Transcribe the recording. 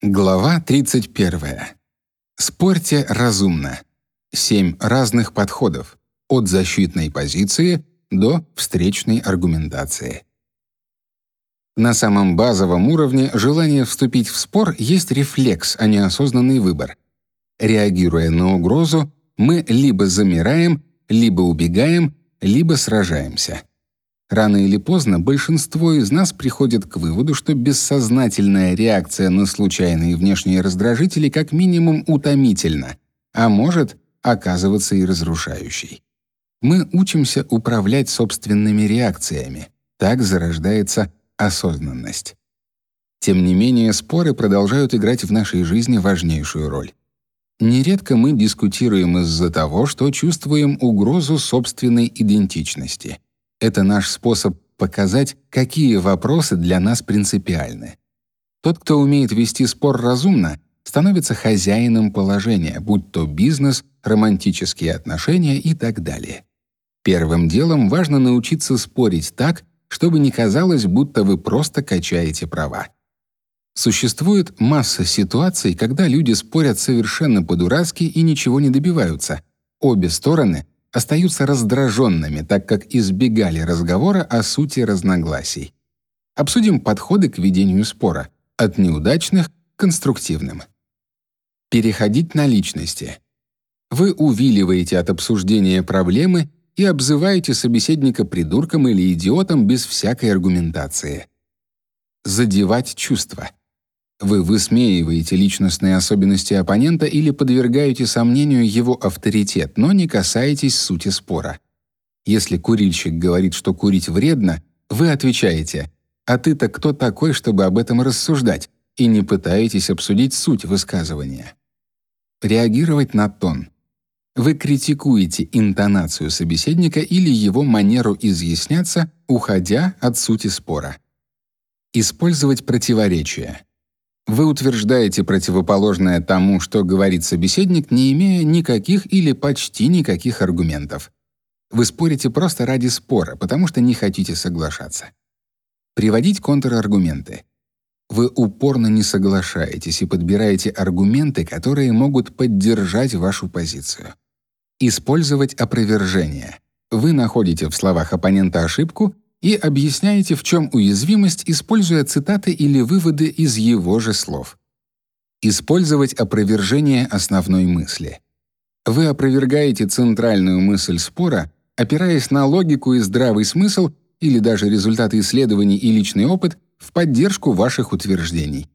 Глава 31. Спорьте разумно. Семь разных подходов от защитной позиции до встречной аргументации. На самом базовом уровне желание вступить в спор есть рефлекс, а не осознанный выбор. Реагируя на угрозу, мы либо замираем, либо убегаем, либо сражаемся. Рано или поздно большинство из нас приходит к выводу, что бессознательная реакция на случайные внешние раздражители как минимум утомительна, а может оказываться и разрушающей. Мы учимся управлять собственными реакциями. Так зарождается осознанность. Тем не менее, споры продолжают играть в нашей жизни важнейшую роль. Нередко мы дискутируем из-за того, что чувствуем угрозу собственной идентичности — это наш способ показать, какие вопросы для нас принципиальны. Тот, кто умеет вести спор разумно, становится хозяином положения, будь то бизнес, романтические отношения и так далее. Первым делом важно научиться спорить так, чтобы не казалось, будто вы просто качаете права. Существует масса ситуаций, когда люди спорят совершенно по-дурацки и ничего не добиваются. Обе стороны остаются раздраженными, так как избегали разговора о сути разногласий. Обсудим подходы к ведению спора от неудачных к конструктивным. Переходить на личности. Вы увиливаете от обсуждения проблемы и обзываете собеседника придурком или идиотом без всякой аргументации. Задевать чувства. Вы высмеиваете личностные особенности оппонента или подвергаете сомнению его авторитет, но не касаетесь сути спора. Если курильщик говорит, что курить вредно, вы отвечаете: "А ты-то кто такой, чтобы об этом рассуждать?" и не пытаетесь обсудить суть высказывания. Реагировать на тон. Вы критикуете интонацию собеседника или его манеру изъясняться, уходя от сути спора. Использовать противоречия. Вы утверждаете противоположное тому, что говорит собеседник, не имея никаких или почти никаких аргументов. Вы спорите просто ради спора, потому что не хотите соглашаться. Приводить контраргументы. Вы упорно не соглашаетесь и подбираете аргументы, которые могут поддержать вашу позицию. Использовать опровержение. Вы находите в словах оппонента ошибку и объясняете, в чем уязвимость, используя цитаты или выводы из его же слов. Использовать опровержение основной мысли. Вы опровергаете центральную мысль спора, опираясь на логику и здравый смысл или даже результаты исследований и личный опыт в поддержку ваших утверждений.